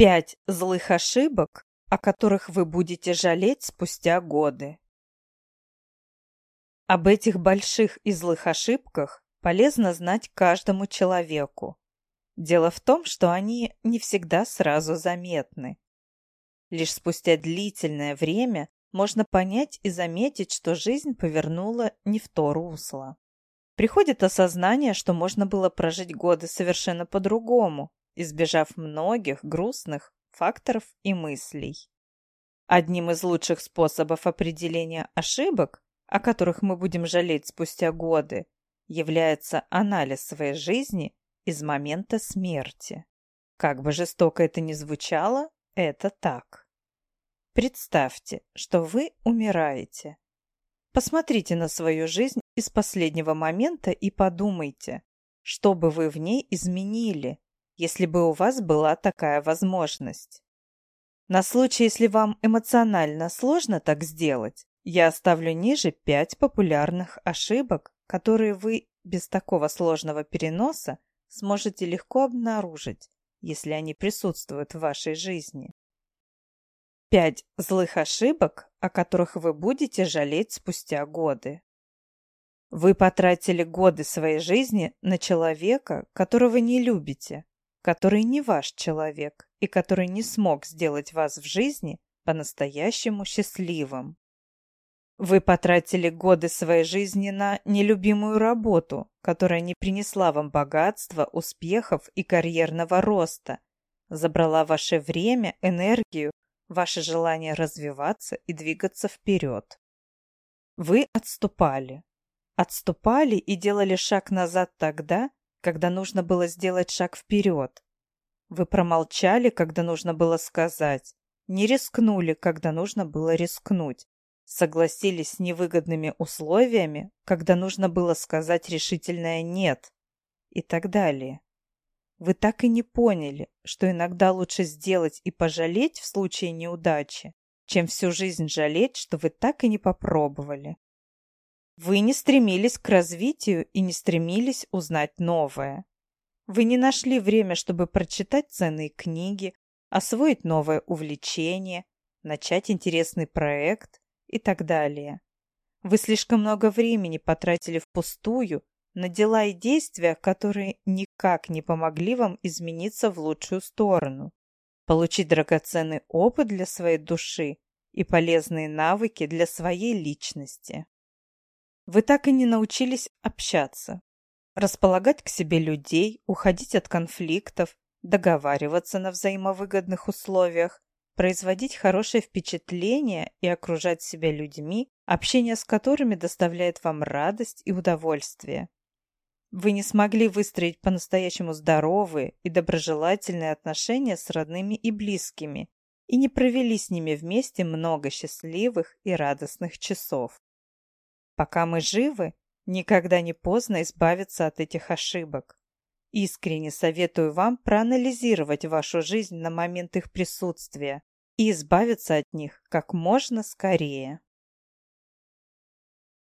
Пять злых ошибок, о которых вы будете жалеть спустя годы. Об этих больших и злых ошибках полезно знать каждому человеку. Дело в том, что они не всегда сразу заметны. Лишь спустя длительное время можно понять и заметить, что жизнь повернула не в то русло. Приходит осознание, что можно было прожить годы совершенно по-другому, избежав многих грустных факторов и мыслей. Одним из лучших способов определения ошибок, о которых мы будем жалеть спустя годы, является анализ своей жизни из момента смерти. Как бы жестоко это ни звучало, это так. Представьте, что вы умираете. Посмотрите на свою жизнь из последнего момента и подумайте, что бы вы в ней изменили, если бы у вас была такая возможность. На случай, если вам эмоционально сложно так сделать, я оставлю ниже пять популярных ошибок, которые вы без такого сложного переноса сможете легко обнаружить, если они присутствуют в вашей жизни. Пять злых ошибок, о которых вы будете жалеть спустя годы. Вы потратили годы своей жизни на человека, которого не любите, который не ваш человек и который не смог сделать вас в жизни по-настоящему счастливым. Вы потратили годы своей жизни на нелюбимую работу, которая не принесла вам богатства, успехов и карьерного роста, забрала ваше время, энергию ваше желание развиваться и двигаться вперед. Вы отступали. Отступали и делали шаг назад тогда, когда нужно было сделать шаг вперед. Вы промолчали, когда нужно было сказать, не рискнули, когда нужно было рискнуть, согласились с невыгодными условиями, когда нужно было сказать решительное «нет» и так далее. Вы так и не поняли, что иногда лучше сделать и пожалеть в случае неудачи, чем всю жизнь жалеть, что вы так и не попробовали. Вы не стремились к развитию и не стремились узнать новое. Вы не нашли время, чтобы прочитать ценные книги, освоить новое увлечение, начать интересный проект и так далее. Вы слишком много времени потратили впустую на дела и действия, которые никак не помогли вам измениться в лучшую сторону, получить драгоценный опыт для своей души и полезные навыки для своей личности. Вы так и не научились общаться, располагать к себе людей, уходить от конфликтов, договариваться на взаимовыгодных условиях, производить хорошее впечатление и окружать себя людьми, общение с которыми доставляет вам радость и удовольствие. Вы не смогли выстроить по-настоящему здоровые и доброжелательные отношения с родными и близкими и не провели с ними вместе много счастливых и радостных часов. Пока мы живы, никогда не поздно избавиться от этих ошибок. Искренне советую вам проанализировать вашу жизнь на момент их присутствия и избавиться от них как можно скорее.